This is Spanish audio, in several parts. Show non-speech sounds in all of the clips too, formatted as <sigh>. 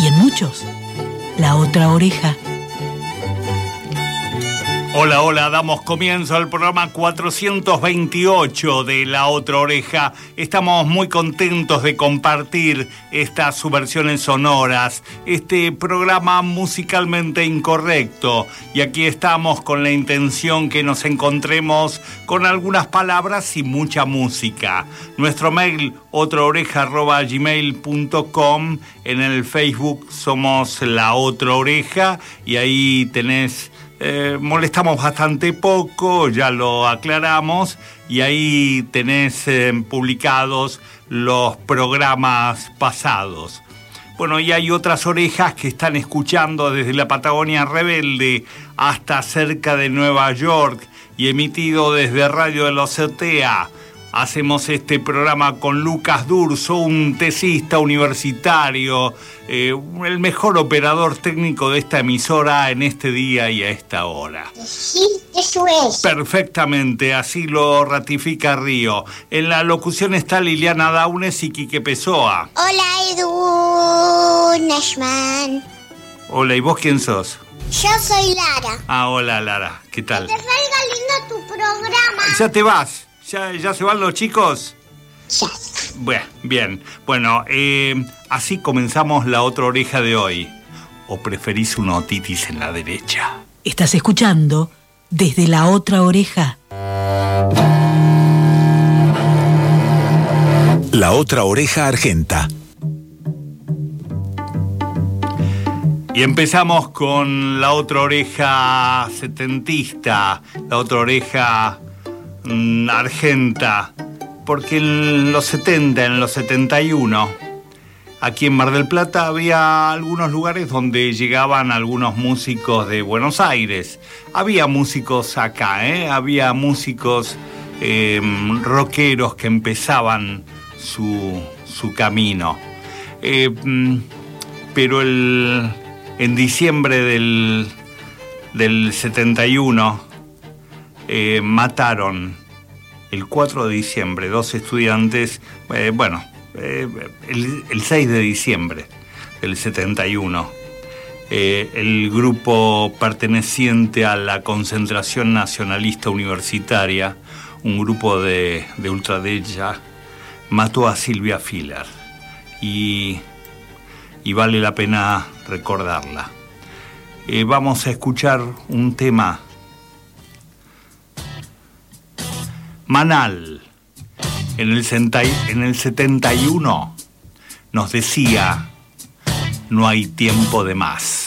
y en muchos, la otra oreja. Hola, hola, damos comienzo al programa 428 de La Otra Oreja. Estamos muy contentos de compartir estas subversiones sonoras, este programa musicalmente incorrecto. Y aquí estamos con la intención que nos encontremos con algunas palabras y mucha música. Nuestro mail otraoreja.gmail.com En el Facebook somos La Otra Oreja y ahí tenés eh, molestamos bastante poco, ya lo aclaramos, y ahí tenés eh, publicados los programas pasados. Bueno, y hay otras orejas que están escuchando desde la Patagonia Rebelde hasta cerca de Nueva York y emitido desde Radio de los CTA Hacemos este programa con Lucas Durso, un tesista universitario, eh, el mejor operador técnico de esta emisora en este día y a esta hora. Sí, eso es. Perfectamente, así lo ratifica Río. En la locución está Liliana Daunes y Quique Pessoa. Hola, Edu Nashman. Hola, ¿y vos quién sos? Yo soy Lara. Ah, hola Lara, ¿qué tal? Te salga lindo tu programa. Ya te vas. ¿Ya, se van los chicos? Bueno, bien. Bueno, eh, así comenzamos la otra oreja de hoy. ¿O preferís una otitis en la derecha? Estás escuchando desde la otra oreja. La otra oreja argenta. Y empezamos con la otra oreja setentista, la otra oreja Mm, argenta, porque en los 70, en los 71, aquí en Mar del Plata había algunos lugares donde llegaban algunos músicos de Buenos Aires. Había músicos acá, ¿eh? había músicos em, rockeros que empezaban su, camino. Eh, mm, pero el, en diciembre del, del 71, eh, mataron el 4 de diciembre dos estudiantes, eh, bueno, eh, el, 6 de diciembre del 71. el grupo perteneciente a la Concentración Nacionalista Universitaria, un grupo de, de ultraderecha, mató a Silvia Filler y, y vale la pena recordarla. vamos a escuchar un tema Manal, en el, en el 71, nos decía, no hay tiempo de más.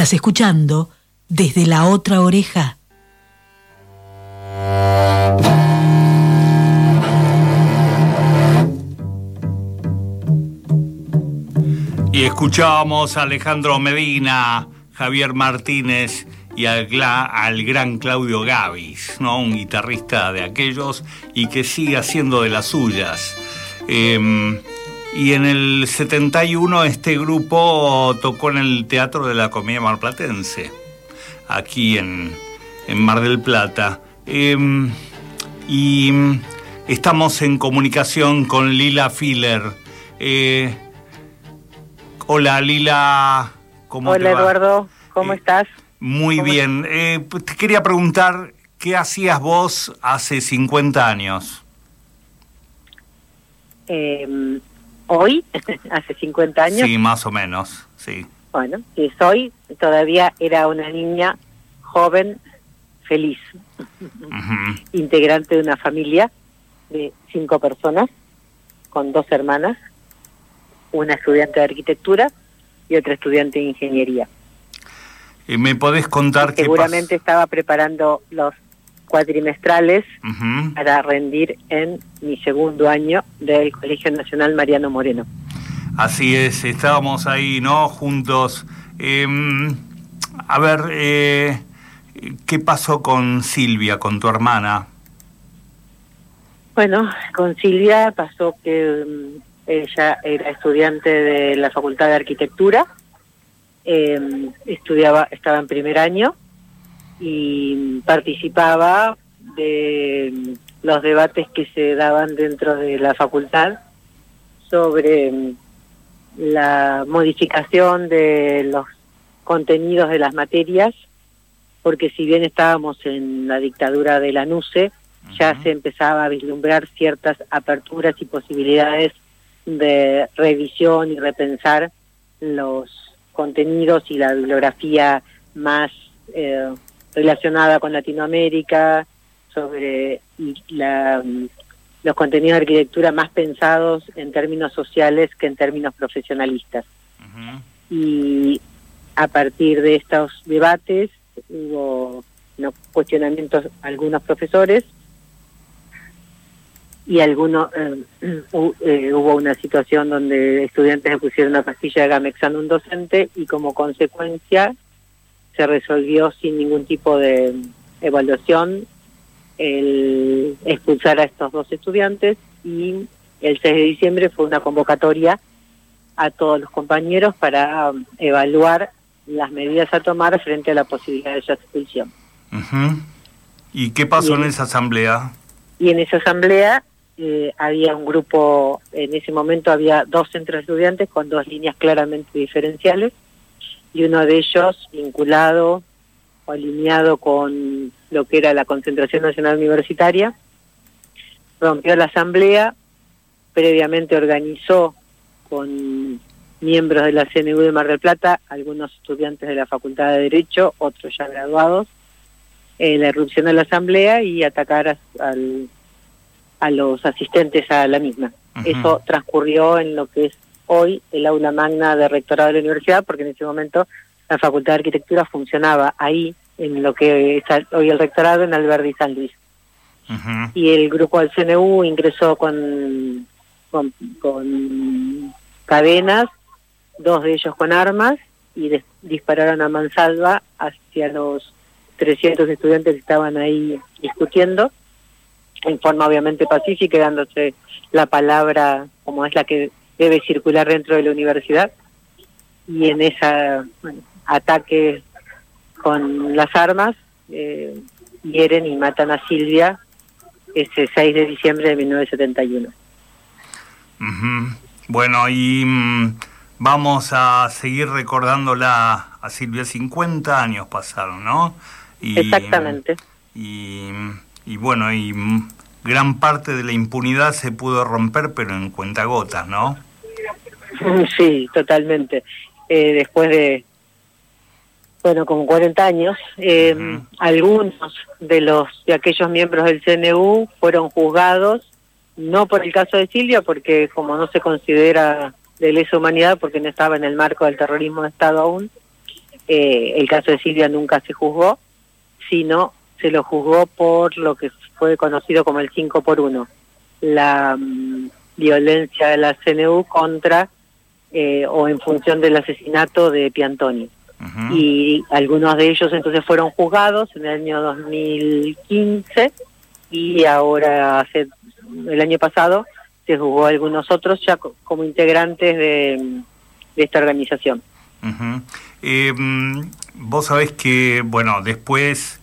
Estás escuchando desde la otra oreja. Y escuchábamos a Alejandro Medina, Javier Martínez y al, al, gran Claudio Gavis, ¿no? un guitarrista de aquellos y que sigue haciendo de las suyas. Eh, y en el 71 este grupo tocó en el Teatro de la Comedia Marplatense, aquí en, en Mar del Plata. Eh, y estamos en comunicación con Lila Filler. Eh, hola Lila, ¿cómo Hola Eduardo, ¿cómo estás? Muy bien. Eh, pues, te quería preguntar, ¿qué hacías vos hace 50 años? Hoy, <laughs> hace 50 años. Sí, más o menos, sí. Bueno, si soy, todavía era una niña joven, feliz, integrante de una familia de cinco personas, con dos hermanas, una estudiante de arquitectura y otra estudiante de ingeniería. ¿Y ¿Me podés contar qué Seguramente estaba preparando los cuatrimestrales para rendir en mi segundo año del Colegio Nacional Mariano Moreno. Así es, estábamos ahí, ¿no? Juntos. Em, a ver, eh, ¿qué pasó con Silvia, con tu hermana? Bueno, con Silvia pasó que em, ella era estudiante de la Facultad de Arquitectura, em, estudiaba, estaba en primer año y participaba de los debates que se daban dentro de la facultad sobre mm, la modificación de los contenidos de las materias, porque si bien estábamos en la dictadura de la NUCE, ya se empezaba a vislumbrar ciertas aperturas y posibilidades de revisión y repensar los contenidos y la bibliografía más eh, relacionada con Latinoamérica, sobre la, los contenidos de arquitectura más pensados en términos sociales que en términos profesionalistas. Y a partir de estos debates hubo cuestionamientos algunos profesores y algunos eh, <clears throat> eh, hubo una situación donde estudiantes pusieron una pastilla de gamexano a un docente y como consecuencia se resolvió sin ningún tipo de evaluación el expulsar a estos dos estudiantes y el 6 de diciembre fue una convocatoria a todos los compañeros para evaluar las medidas a tomar frente a la posibilidad de su expulsión. ¿Y qué pasó en, esa asamblea? Y en esa asamblea eh, había un grupo, en ese momento había dos centros estudiantes con dos líneas claramente diferenciales y uno de ellos vinculado o alineado con lo que era la Concentración Nacional Universitaria, rompió la asamblea, previamente organizó con miembros de la CNU de Mar del Plata, algunos estudiantes de la Facultad de Derecho, otros ya graduados, eh, la erupción de la asamblea y atacar a, a los asistentes a la misma. Eso transcurrió en lo que es hoy el aula magna de rectorado de la universidad, porque en ese momento la Facultad de Arquitectura funcionaba ahí, en lo que es hoy el rectorado, en Alberdi San Luis. Y el grupo del CNU ingresó con, con, cadenas, dos de ellos con armas, y dispararon a mansalva hacia los 300 estudiantes que estaban ahí discutiendo, en forma obviamente pacífica, dándose la palabra como es la que debe circular dentro de la universidad y en ese ataque con las armas eh, hieren y matan a Silvia ese 6 de diciembre de 1971. Bueno, y mm, vamos a seguir recordándola a Silvia, 50 años pasaron, ¿no? Y, Exactamente. Y, y bueno, y mm, gran parte de la impunidad se pudo romper, pero en cuentagotas, ¿no? <laughs> Sí, totalmente. Eh, después de, bueno, como 40 años, eh, algunos de los de aquellos miembros del CNU fueron juzgados, no por el caso de Silvia, porque como no se considera de lesa humanidad, porque no estaba en el marco del terrorismo de Estado aún, eh, el caso de Silvia nunca se juzgó, sino se lo juzgó por lo que fue conocido como el 5 por 1, la mm, violencia de la CNU contra eh, o en función del asesinato de Piantoni. Y algunos de ellos entonces fueron juzgados en el año 2015 y ahora hace el año pasado se juzgó a algunos otros ya co- como integrantes de, de esta organización. Eh, mm, vos sabés que, bueno, después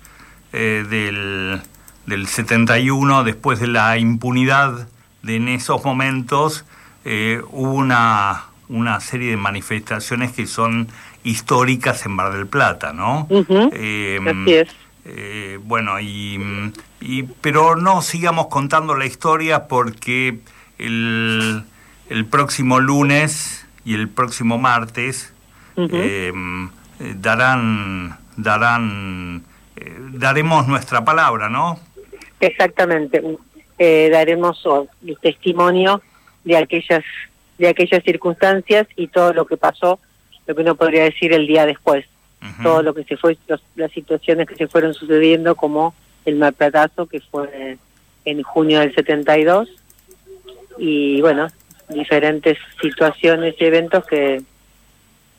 eh, del, del 71, después de la impunidad de en esos momentos, eh, hubo una, una serie de manifestaciones que son históricas en Mar del Plata, ¿no? Eh, Así es. eh, bueno, y, y- pero no sigamos contando la historia porque el, el próximo lunes y el próximo martes eh, darán darán eh, daremos nuestra palabra, ¿no? Exactamente. Eh, daremos el testimonio de aquellas de aquellas circunstancias y todo lo que pasó, lo que uno podría decir el día después, todo lo que se fue, los- las situaciones que se fueron sucediendo, como el malplatazo que fue en junio del 72 y bueno, diferentes situaciones y eventos que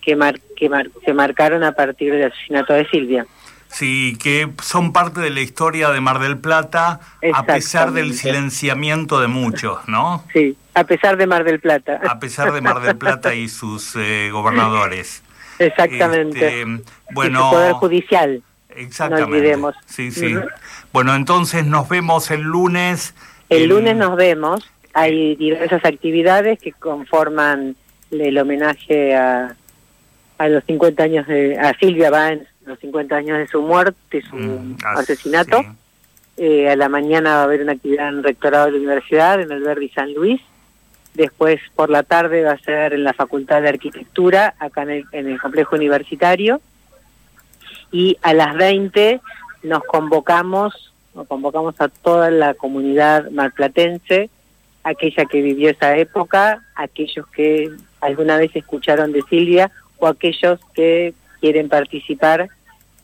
que, mar, que mar- se marcaron a partir del asesinato de Silvia. Sí, que son parte de la historia de Mar del Plata, a pesar del silenciamiento de muchos, ¿no? Sí, a pesar de Mar del Plata. A pesar de Mar del Plata y sus eh, gobernadores. Exactamente. Este, Y su bueno, Poder Judicial. exactamente. no olvidemos. Sí, sí. Bueno, entonces nos vemos el lunes. El lunes nos vemos. Hay diversas actividades que conforman el homenaje a, a los 50 años de... a Silvia Báez, los 50 años de su muerte, su Mm, asesinato. sí. Eh, a la mañana va a haber una actividad en el rectorado de la universidad, en el Verdi San Luis. Después, por la tarde, va a ser en la Facultad de Arquitectura, acá en el, en el complejo universitario. Y a las 20 nos convocamos, nos convocamos a toda la comunidad marplatense, aquella que vivió esa época, aquellos que alguna vez escucharon de Silvia o aquellos que quieren participar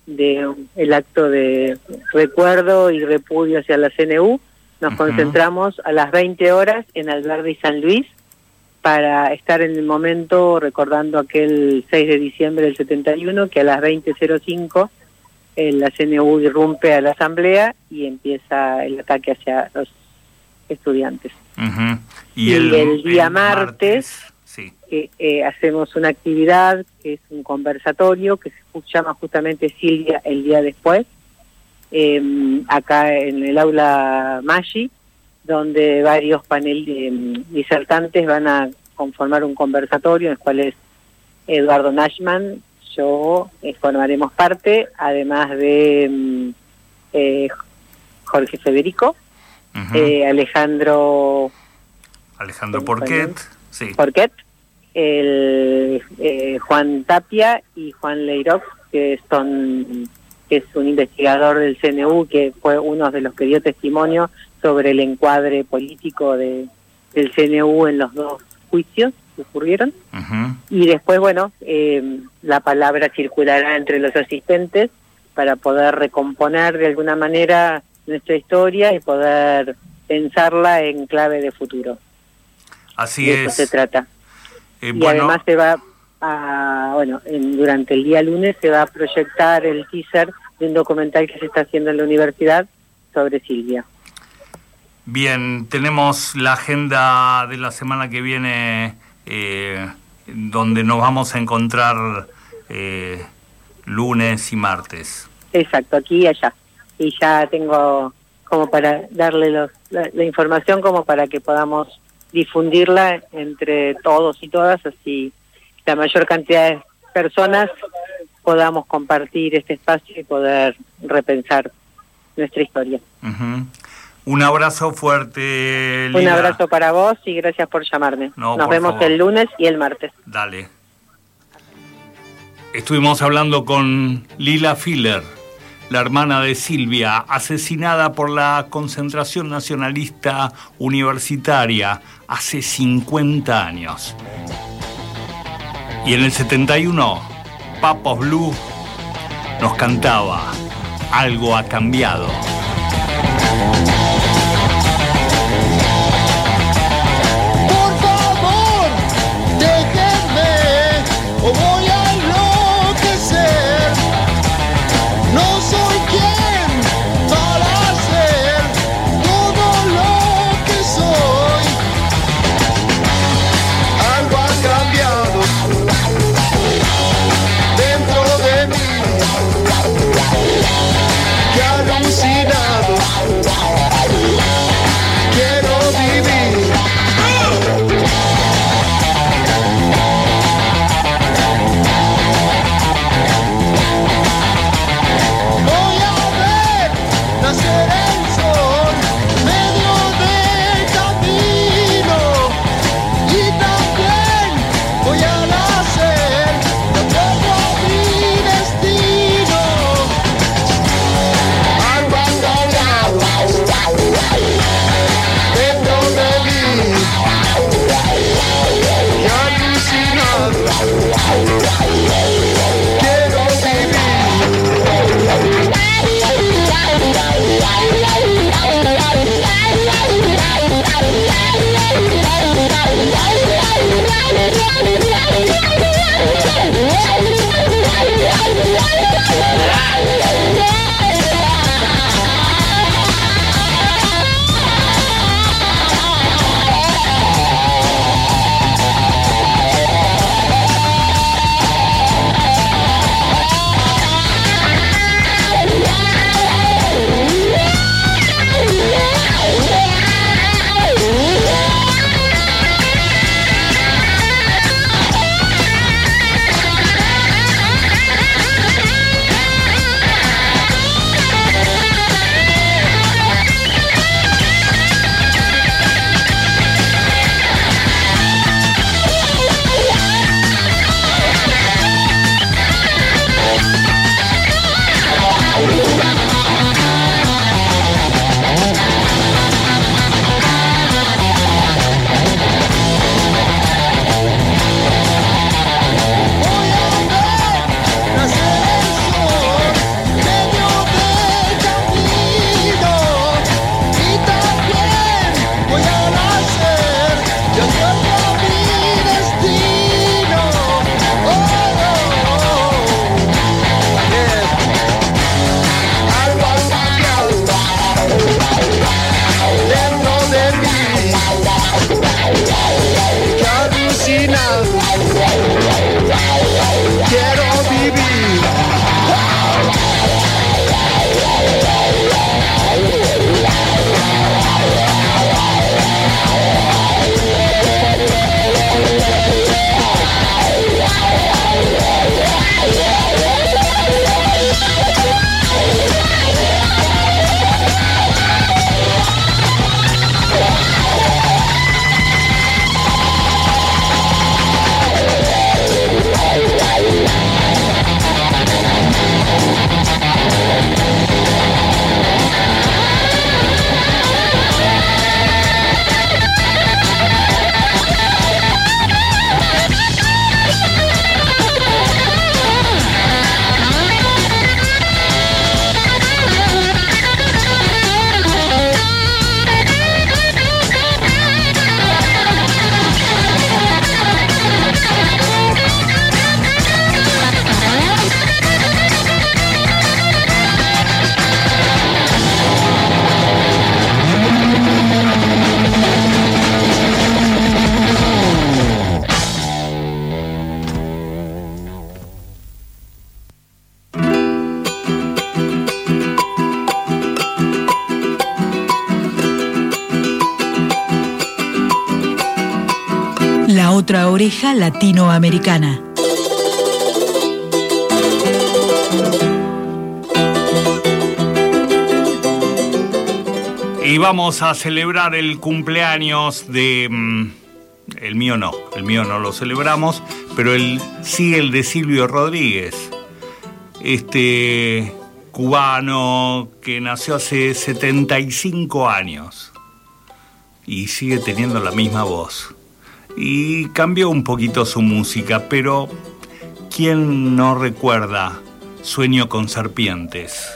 de el acto de recuerdo y repudio hacia la CNU. Nos concentramos a las 20 horas en Alberdi y San Luis para estar en el momento recordando aquel 6 de diciembre del 71 que a las 20.05 eh, la CNU irrumpe a la asamblea y empieza el ataque hacia los estudiantes. Y el día martes, sí. que eh, hacemos una actividad que es un conversatorio que se llama justamente Silvia el día después, eh, acá en el aula Maggi, donde varios panel eh, disertantes van a conformar un conversatorio en el cual es Eduardo Nashman, yo eh, formaremos parte, además de mm, eh, Jorge Federico, eh, Alejandro Alejandro Porquet, sí. Porquet, el eh, Juan Tapia y Juan Leirox, que son que es un investigador del CNU que fue uno de los que dio testimonio sobre el encuadre político de, del CNU en los dos juicios que ocurrieron. Y después, bueno, eh, la palabra circulará entre los asistentes para poder recomponer de alguna manera nuestra historia y poder pensarla en clave de futuro. Así de eso es. se trata. Eh, y bueno, además se va a, bueno, en- durante el día lunes se va a proyectar el teaser de un documental que se está haciendo en la universidad sobre Silvia. bien, tenemos la agenda de la semana que viene eh, donde nos vamos a encontrar eh, lunes y martes. Exacto, aquí y allá. Y ya tengo como para darle los, la, la información como para que podamos difundirla entre todos y todas, así la mayor cantidad de personas podamos compartir este espacio y poder repensar nuestra historia. Un abrazo fuerte, Un abrazo para vos y gracias por llamarme. No, Nos por vemos favor. el lunes y el martes. Dale. Estuvimos hablando con Lila Filler, la hermana de Silvia, asesinada por la concentración nacionalista universitaria hace 50 años. Y en el 71, Papos Blue nos cantaba Algo ha cambiado. oreja latinoamericana. Y vamos a celebrar el cumpleaños de... Mm, el mío no, el mío no lo celebramos, pero el, sí el de Silvio Rodríguez. Este cubano que nació hace 75 años y sigue teniendo la misma voz y cambió un poquito su música, pero ¿quién no recuerda Sueño con Serpientes?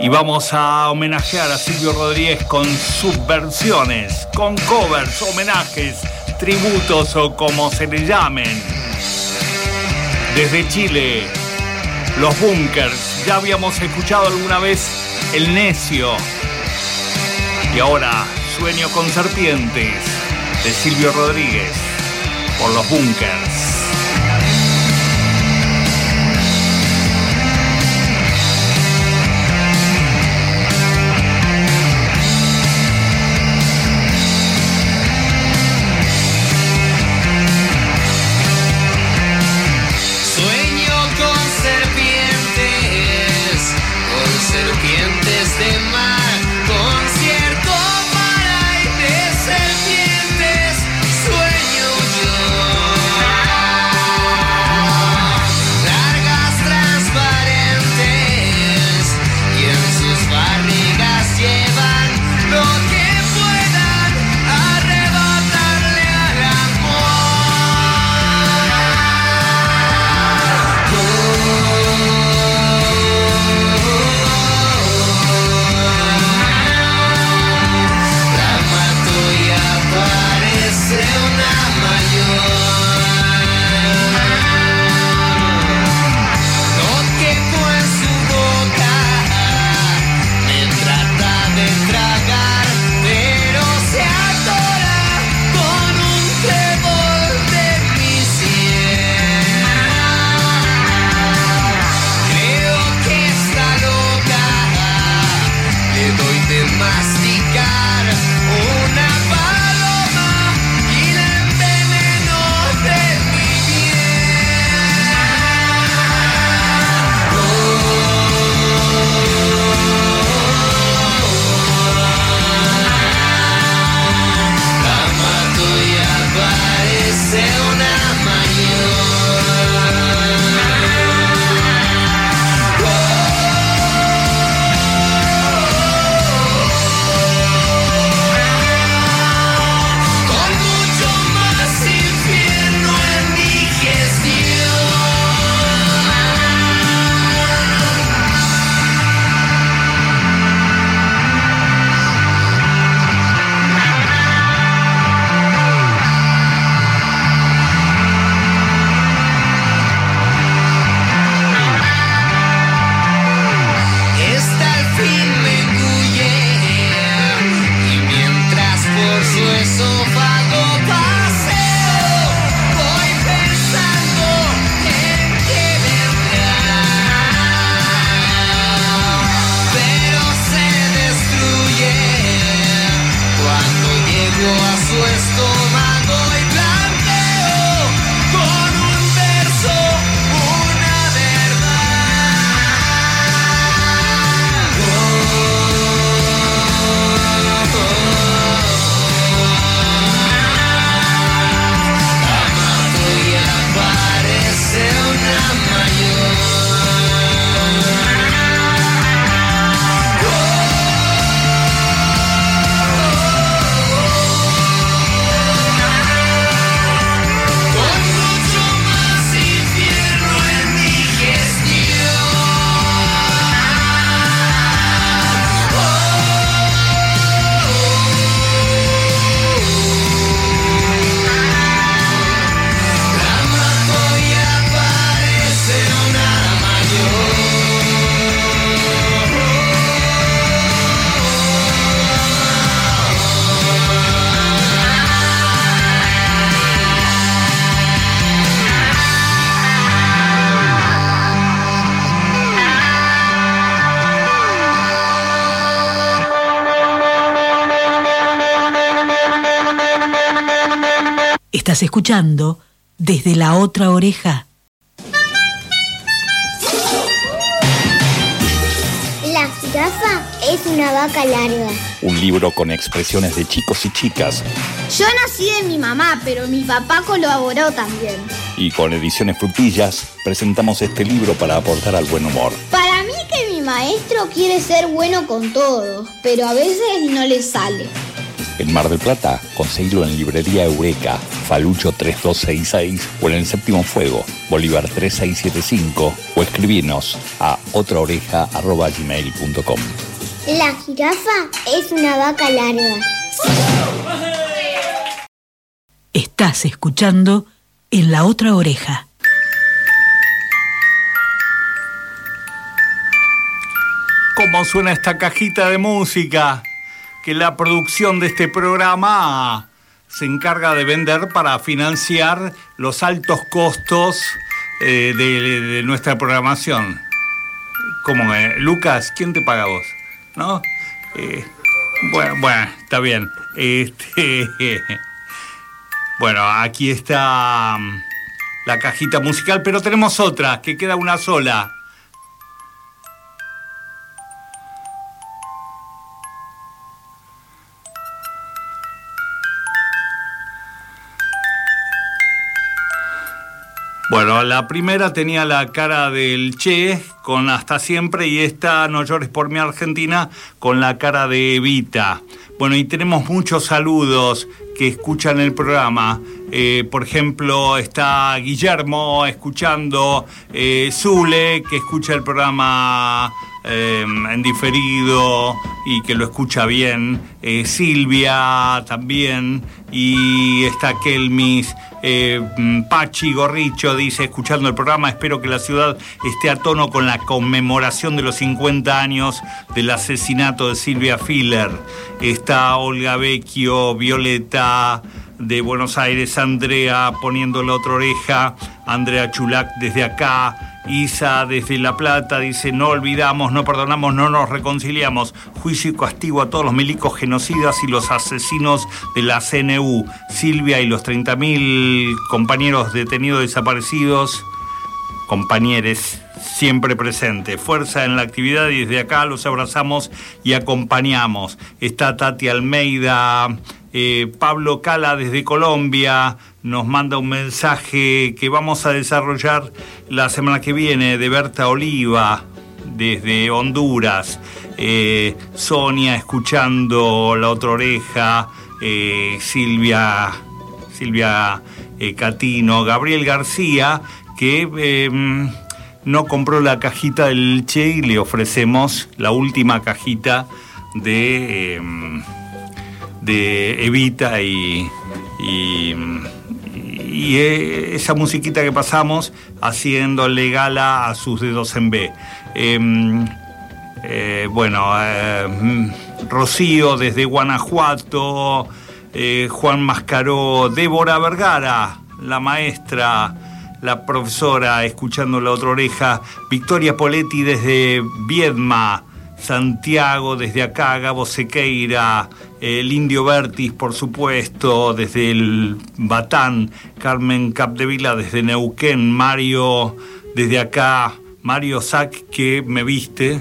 Y vamos a homenajear a Silvio Rodríguez con sus versiones, con covers, homenajes, tributos o como se le llamen. Desde Chile, Los Bunkers, ya habíamos escuchado alguna vez El Necio. Y ahora, Sueño con Serpientes. Silvio Rodríguez por los bunkers. Estás escuchando desde la otra oreja. La jirafa es una vaca larga. Un libro con expresiones de chicos y chicas Yo nací de mi mamá, pero mi papá colaboró también. y con ediciones frutillas presentamos este libro para aportar al buen humor. Para mí que mi maestro quiere ser bueno con todos, pero a veces no le sale. En Mar del Plata, conseguilo en Librería Eureka, Falucho 3266 o en el Séptimo Fuego, Bolívar 3675 o escribirnos a otraoreja.gmail.com. La jirafa es una vaca larga. Estás escuchando en la otra oreja. ¿Cómo suena esta cajita de música? Que la producción de este programa se encarga de vender para financiar los altos costos eh, de, nuestra programación. ¿Cómo es? Lucas, ¿quién te paga vos? ¿No? Eh, bueno, bueno, está bien. Este, <laughs> bueno, aquí está mm, la cajita musical, pero tenemos otra, que queda una sola. La primera tenía la cara del Che con Hasta Siempre y esta No llores por mi Argentina con la cara de Evita. Bueno, y tenemos muchos saludos que escuchan el programa. Eh, por ejemplo, está Guillermo escuchando, eh, Zule, que escucha el programa eh, en diferido y que lo escucha bien, eh, Silvia también, y está Kelmis, eh, Pachi Gorricho dice, escuchando el programa, espero que la ciudad esté a tono con la conmemoración de los 50 años del asesinato de Silvia Filler. Está Olga Vecchio, Violeta de Buenos Aires, Andrea poniendo la otra oreja, Andrea Chulac desde acá, Isa desde La Plata dice, no olvidamos, no perdonamos, no nos reconciliamos. Juicio y castigo a todos los milicos genocidas y los asesinos de la CNU. Silvia y los 30.000 compañeros detenidos desaparecidos, compañeros siempre presente. Fuerza en la actividad y desde acá los abrazamos y acompañamos. Está Tati Almeida, eh, Pablo Cala desde Colombia nos manda un mensaje que vamos a desarrollar la semana que viene de Berta Oliva desde Honduras. Eh, Sonia escuchando La Otra Oreja, eh, Silvia, Silvia Catino, Gabriel García, que eh, no compró la cajita del Che y le ofrecemos la última cajita de, eh, Evita y, eh, esa musiquita que pasamos haciéndole gala a sus dedos en B. Eh, eh, bueno, eh, Rocío desde Guanajuato, Juan Mascaró, Débora Vergara, la maestra, la profesora, escuchando la otra oreja, Victoria Poletti desde Viedma, Santiago desde acá, Gabo Sequeira, el Indio Vertis, por supuesto, desde el Batán, Carmen Capdevila desde Neuquén, Mario desde acá, Mario Sac que me viste,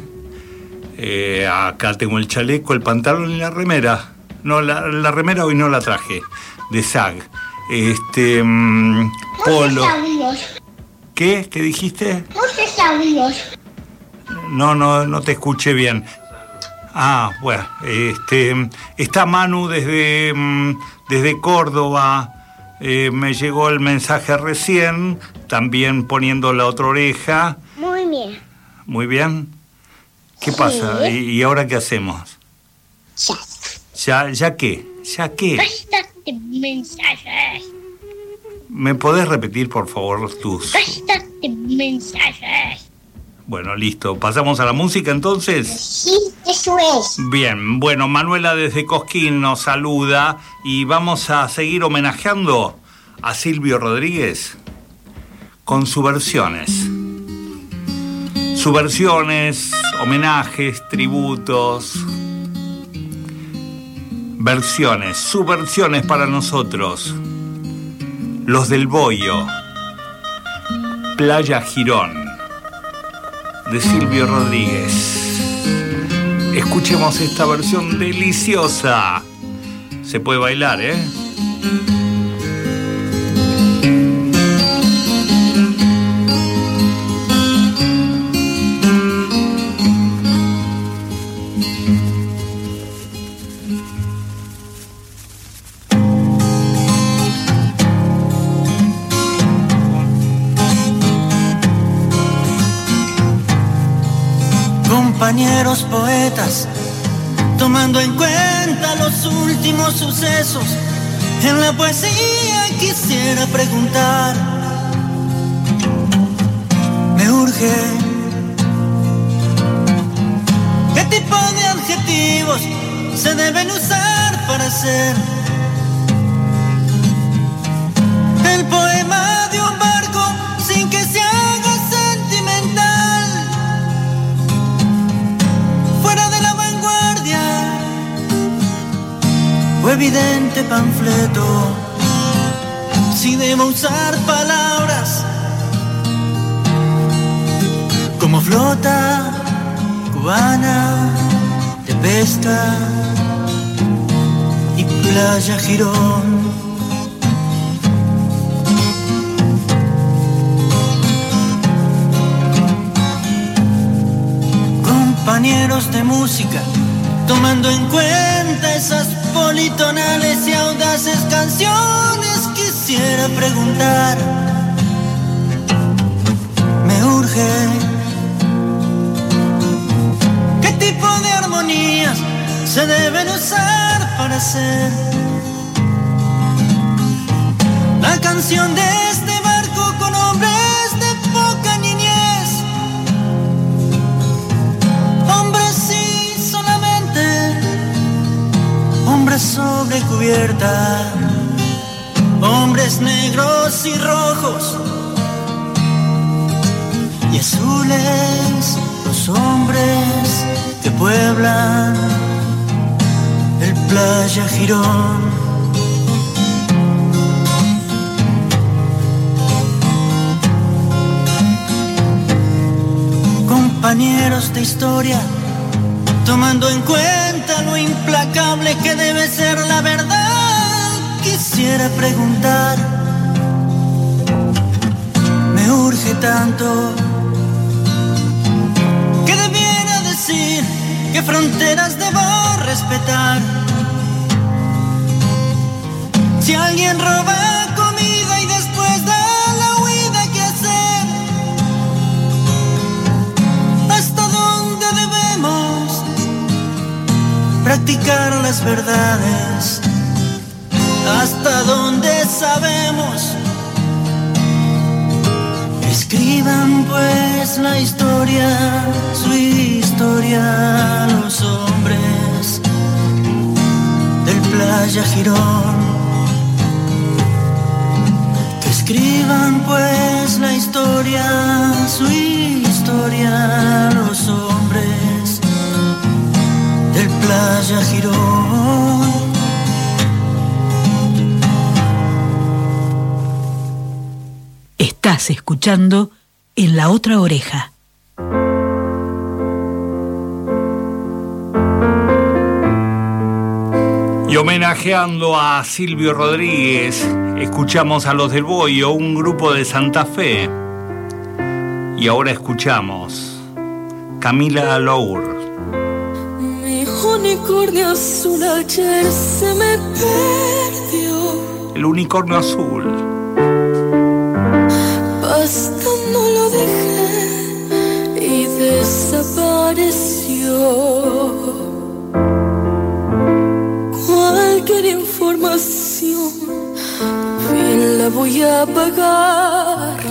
eh, acá tengo el chaleco, el pantalón y la remera. No, la, la remera hoy no la traje, de SAG. Este. mm, polo. ¿Qué? ¿Qué dijiste? Muchos audios. No, no, no te escuché bien. Ah, bueno, este, está Manu desde, mm, desde Córdoba. Eh, me llegó el mensaje recién, también poniendo la otra oreja. Muy bien. Muy bien. ¿Qué Sí. pasa? ¿Y, y ahora qué hacemos? Ya. ¿Ya, ya qué? ¿Ya qué? Bastante mensajes. ¿Me podés repetir, por favor, tus... Bastante mensajes. Bueno, listo. ¿Pasamos a la música entonces? Sí, eso es. Bien, bueno, Manuela desde Cosquín nos saluda y vamos a seguir homenajeando a Silvio Rodríguez con subversiones. Subversiones, homenajes, tributos, versiones, subversiones para nosotros. Los del Bollo, Playa Girón, de Silvio Rodríguez. Escuchemos esta versión deliciosa. Se puede bailar, ¿eh? Compañeros poetas, tomando en cuenta los últimos sucesos. En la poesía quisiera preguntar, me urge, ¿qué tipo de adjetivos se deben usar para hacer el poema de un o evidente panfleto. Si debo usar palabras como flota cubana de pesca y playa girón. Compañeros de música, tomando en cuenta esas politonales y audaces canciones, quisiera preguntar, me urge, ¿qué tipo de armonías se deben usar para hacer la canción de cubierta, hombres negros y rojos y azules, los hombres que pueblan el playa Girón. Compañeros de historia, tomando en cuenta lo implacable que debe ser la verdad, quisiera preguntar, me urge tanto, ¿qué debiera decir? ¿Qué fronteras debo respetar? Si alguien roba practicar las verdades? ¿Hasta dónde sabemos? Escriban pues la historia, su historia, los hombres del playa Girón. Escriban pues la historia, su historia, los hombres del playa Girón. Estás escuchando en la otra oreja. Y homenajeando a Silvio Rodríguez, escuchamos a los del Boyo, un grupo de Santa Fe. Y ahora escuchamos Camila Lour. Unicornio azul ayer se me perdió. El unicornio azul. Pastando lo dejé y desapareció. Cualquier información, bien la voy a pagar.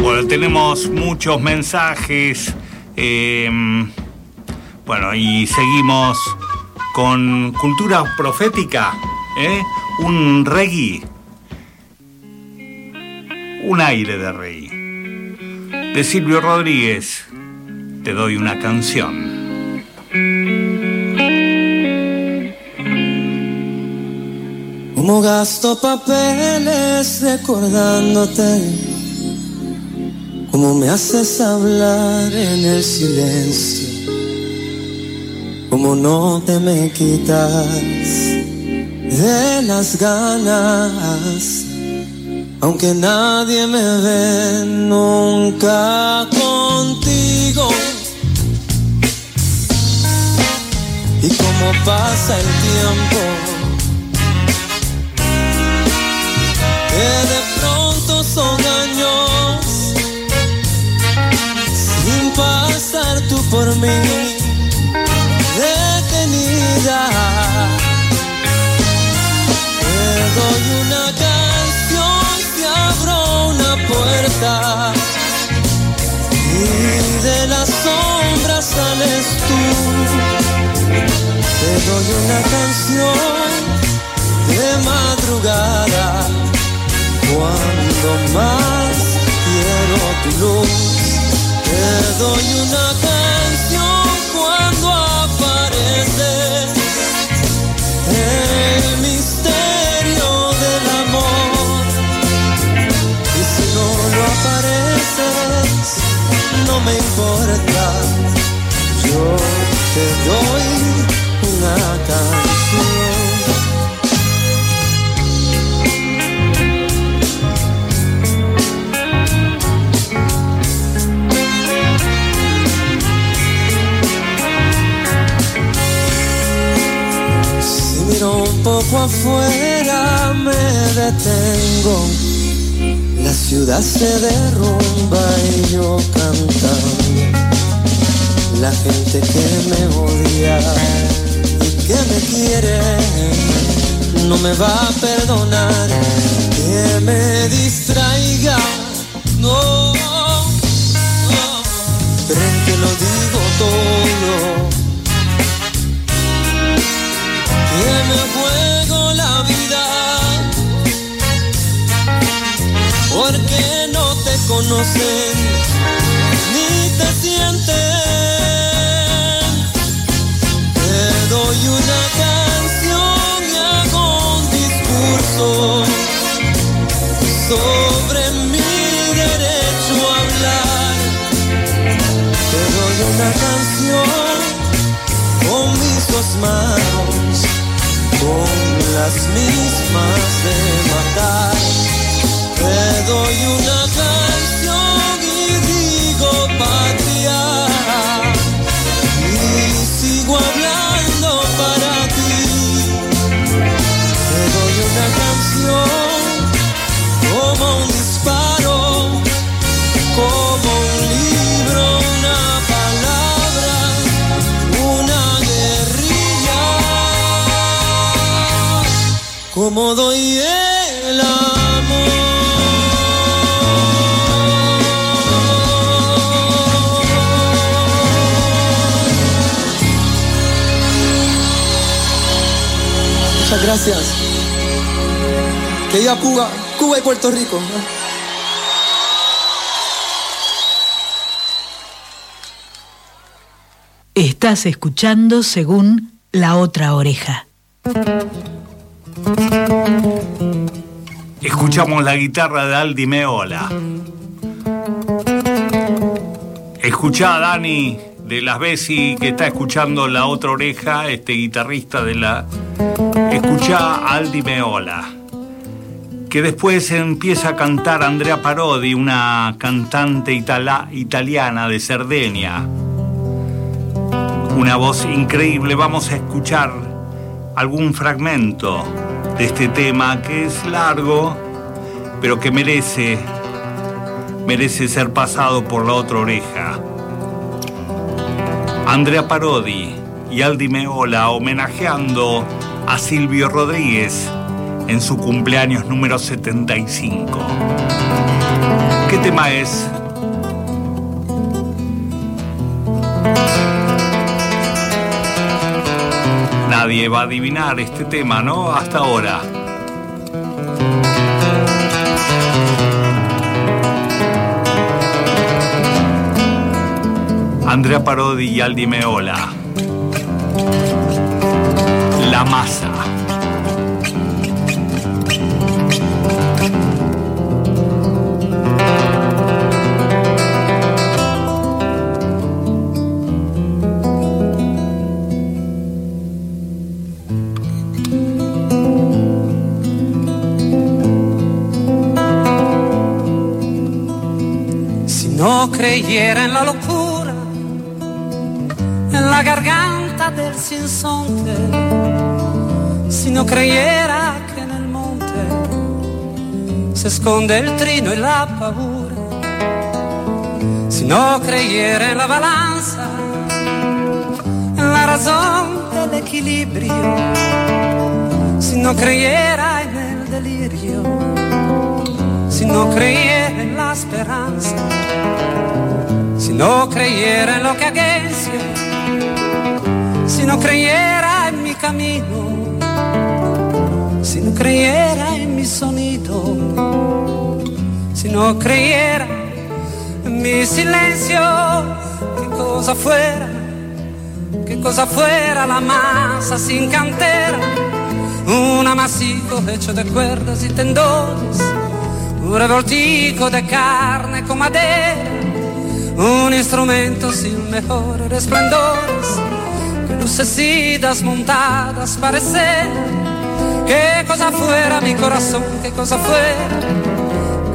Bueno, tenemos muchos mensajes. eh, bueno, y seguimos con cultura profética. ¿eh? Un reggae. Un aire de reggae. De Silvio Rodríguez. Te doy una canción. Como gasto papeles recordándote, como me haces hablar en el silencio, como no te me quitas de las ganas, aunque nadie me ve nunca contigo. Y como pasa el tiempo. Son años sin pasar tú por mí detenida. Te doy una canción, te abro una puerta y de las sombras sales tú. Te doy una canción de madrugada cuando más quiero tu luz. Te doy una canción cuando apareces el misterio del amor. Y si no lo apareces, no me importa. Yo te doy una canción. Poco afuera me detengo. La ciudad se derrumba y yo cantando. La gente que me odia y que me quiere no me va a perdonar que me distraiga. No, no. creen que lo digo todo. Que me juego la vida. Porque no te conocen ni te sienten. Te doy una canción y hago un discurso sobre mi derecho a hablar. Te doy una canción con mis dos manos, con las mismas de matar. Te doy una Como doy el. Muchas gracias. Que viva Cuba, Cuba y Puerto Rico. Estás escuchando según la otra oreja. Escuchamos la guitarra de Aldi Meola. Escuchá a Dani de las Bessi que está escuchando la otra oreja, este guitarrista de la. Escuchá a Aldi Meola. Que después empieza a cantar Andrea Parodi, una cantante itala- italiana de Cerdeña. Una voz increíble. Vamos a escuchar algún fragmento de este tema que es largo, pero que merece, merece ser pasado por la otra oreja. Andrea Parodi y Aldi Meola homenajeando a Silvio Rodríguez en su cumpleaños número 75. ¿Qué tema es? Nadie va a adivinar este tema, ¿no? Hasta ahora. Andrea Parodi y Aldi Meola. La masa. No creyera en la locura, en la garganta del sinsonte, si no creyera que en el monte se esconde el trino y la paura, si no creyera en la balanza, en la razón del equilibrio, si no creyera en el delirio, si no creyera en la esperanza, si no creyera en lo que agencia, si no creyera en mi camino, si no creyera en mi sonido, si no creyera en mi silencio, qué cosa fuera, qué cosa fuera la masa sin cantera, un amasijo hecho de cuerdas y tendones, un revoltijo de carne con madera, un instrumento sin mejores resplendores que lucecidas montadas parecer. Qué cosa fuera mi corazón, qué cosa fuera,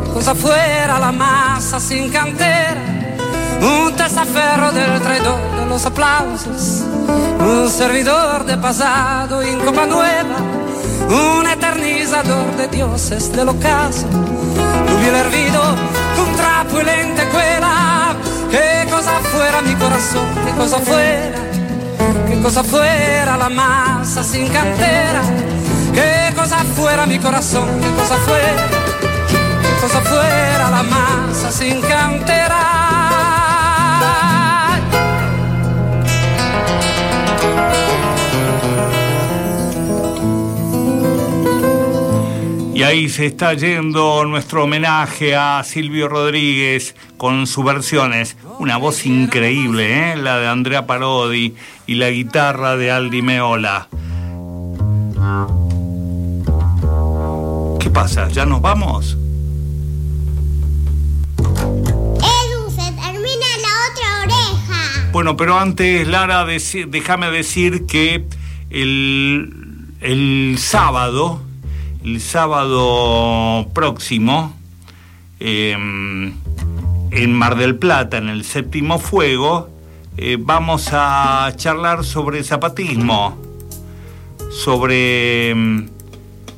qué cosa fuera la masa sin cantera, un testaferro del traidor de los aplausos, un servidor de pasado en copa nueva, un eternizador de dioses del ocaso, hubiera hervido un trapo y qué cosa fuera mi corazón, qué cosa fuera, qué cosa fuera la masa sin cantera, qué cosa fuera mi corazón, qué cosa fuera, qué cosa fuera la masa sin cantera. Y ahí se está yendo nuestro homenaje a Silvio Rodríguez con sus versiones. Una voz increíble, ¿eh? la de Andrea Parodi y la guitarra de Aldi Meola. ¿Qué pasa? ¿Ya nos vamos? Edu, se termina la otra oreja. Bueno, pero antes, Lara, déjame decir que el, el sábado, el sábado próximo, eh, en Mar del Plata, en el séptimo fuego, eh, vamos a charlar sobre zapatismo, sobre, mm,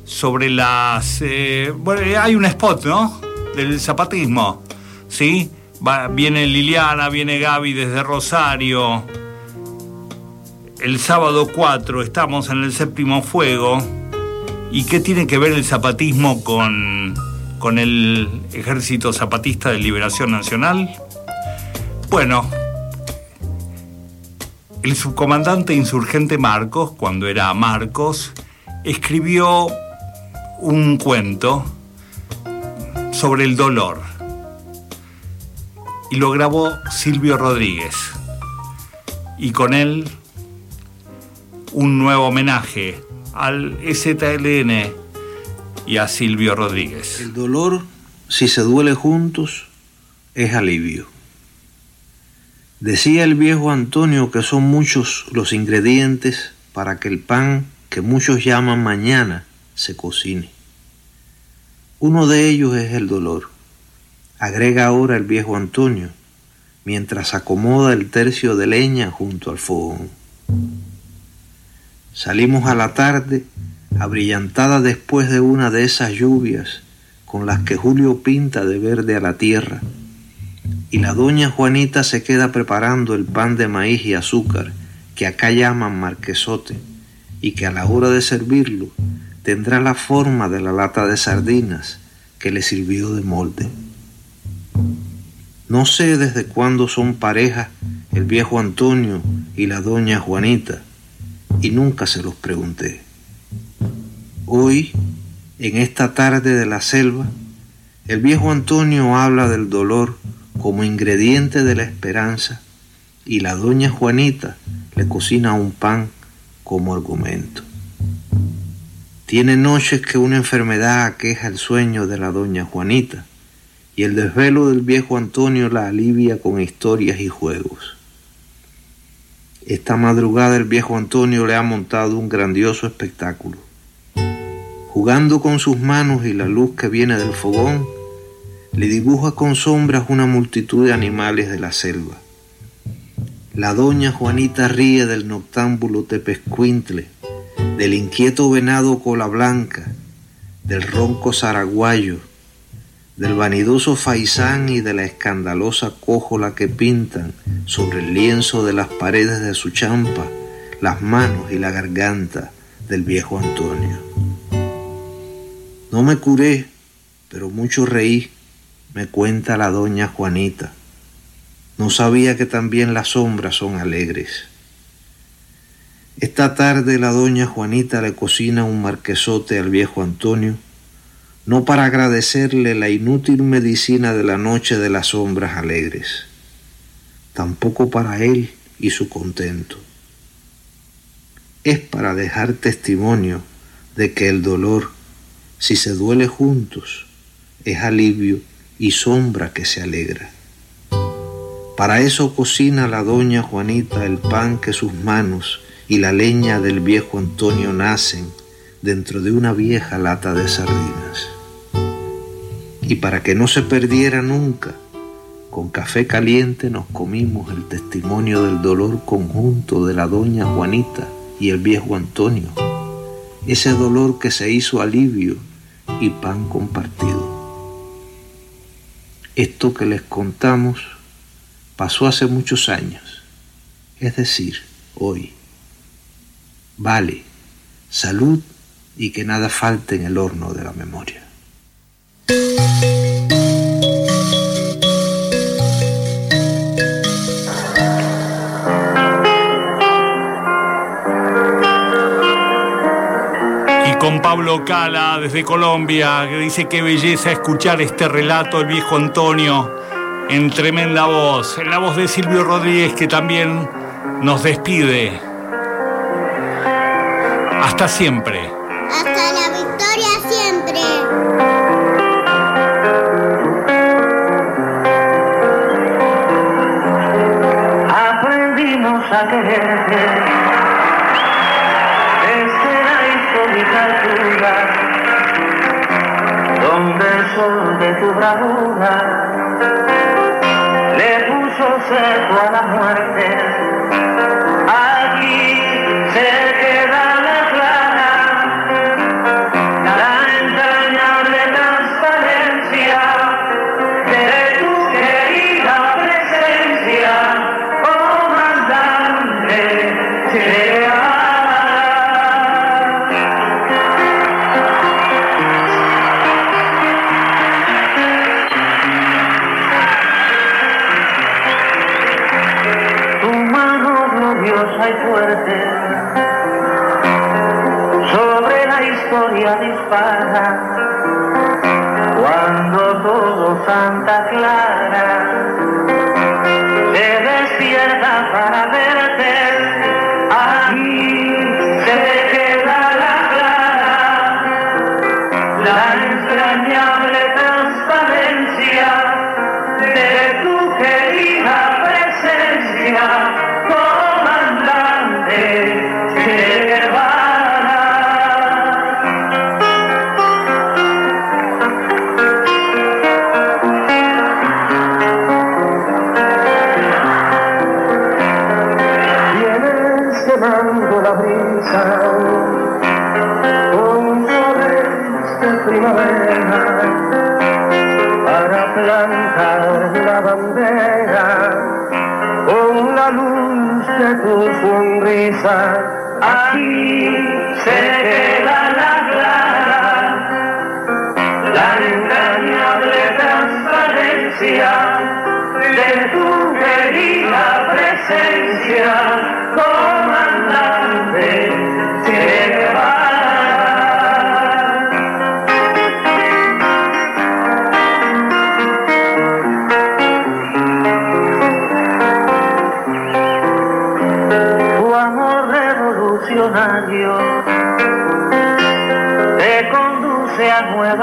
sobre las... eh, bueno, hay un spot, ¿no? Del zapatismo, ¿sí? Viene Liliana, viene Gaby desde Rosario. El sábado 4 estamos en el séptimo fuego. ¿Y qué tiene que ver el zapatismo con, con el Ejército Zapatista de Liberación Nacional? Bueno, el subcomandante insurgente Marcos, cuando era Marcos, escribió un cuento sobre el dolor y lo grabó Silvio Rodríguez. Y con él un nuevo homenaje al ZLN y a Silvio Rodríguez. El dolor, si se duele juntos, es alivio. Decía el viejo Antonio que son muchos los ingredientes para que el pan que muchos llaman mañana se cocine. Uno de ellos es el dolor. Agrega ahora el viejo Antonio, mientras acomoda el tercio de leña junto al fogón. Salimos a la tarde, abrillantada después de una de esas lluvias con las que Julio pinta de verde a la tierra, y la doña Juanita se queda preparando el pan de maíz y azúcar que acá llaman marquesote y que a la hora de servirlo tendrá la forma de la lata de sardinas que le sirvió de molde. No sé desde cuándo son pareja el viejo Antonio y la doña Juanita, y nunca se los pregunté. Hoy, en esta tarde de la selva, el viejo Antonio habla del dolor como ingrediente de la esperanza y la doña Juanita le cocina un pan como argumento. Tiene noches que una enfermedad aqueja el sueño de la doña Juanita y el desvelo del viejo Antonio la alivia con historias y juegos. Esta madrugada el viejo Antonio le ha montado un grandioso espectáculo. Jugando con sus manos y la luz que viene del fogón, le dibuja con sombras una multitud de animales de la selva. La doña Juanita ríe del noctámbulo tepescuintle, del inquieto venado cola blanca, del ronco zaraguayo, del vanidoso faisán y de la escandalosa cójola que pintan sobre el lienzo de las paredes de su champa las manos y la garganta del viejo Antonio. No me curé, pero mucho reí, me cuenta la doña Juanita. No sabía que también las sombras son alegres. Esta tarde la doña Juanita le cocina un marquesote al viejo Antonio, no para agradecerle la inútil medicina de la noche de las sombras alegres, tampoco para él y su contento. Es para dejar testimonio de que el dolor, si se duele juntos, es alivio y sombra que se alegra. Para eso cocina la doña Juanita el pan que sus manos y la leña del viejo Antonio nacen dentro de una vieja lata de sardinas. Y para que no se perdiera nunca, con café caliente nos comimos el testimonio del dolor conjunto de la doña Juanita y el viejo Antonio, ese dolor que se hizo alivio y pan compartido. Esto que les contamos pasó hace muchos años, es decir, hoy. Vale, salud y que nada falte en el horno de la memoria. Y con Pablo Cala desde Colombia, que dice qué belleza escuchar este relato del viejo Antonio en tremenda voz, en la voz de Silvio Rodríguez que también nos despide. Hasta siempre. Hasta la Aprendimos a quererte la histórica altura, donde el sol de tu bravura le puso cerco a la muerte. Gloriosa y fuerte sobre la historia dispara cuando todo Santa Clara se despierta para verte.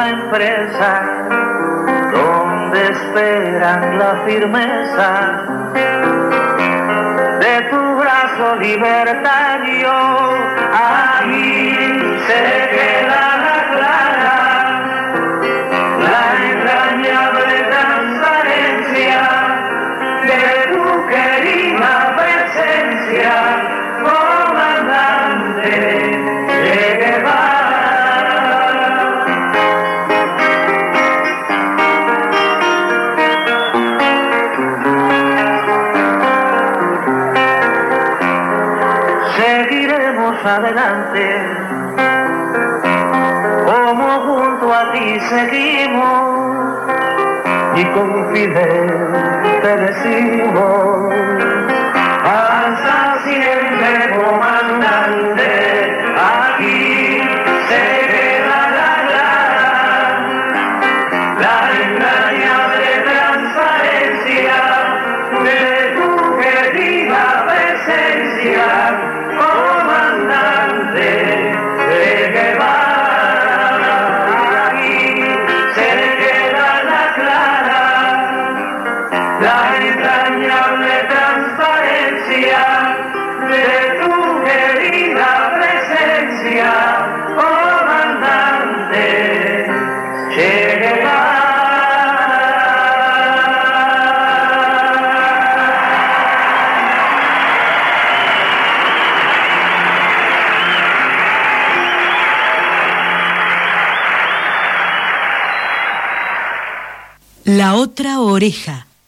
empresa donde esperan la firmeza de tu brazo libertario. Ahí se queda. seguimos y con te decimos otra oreja.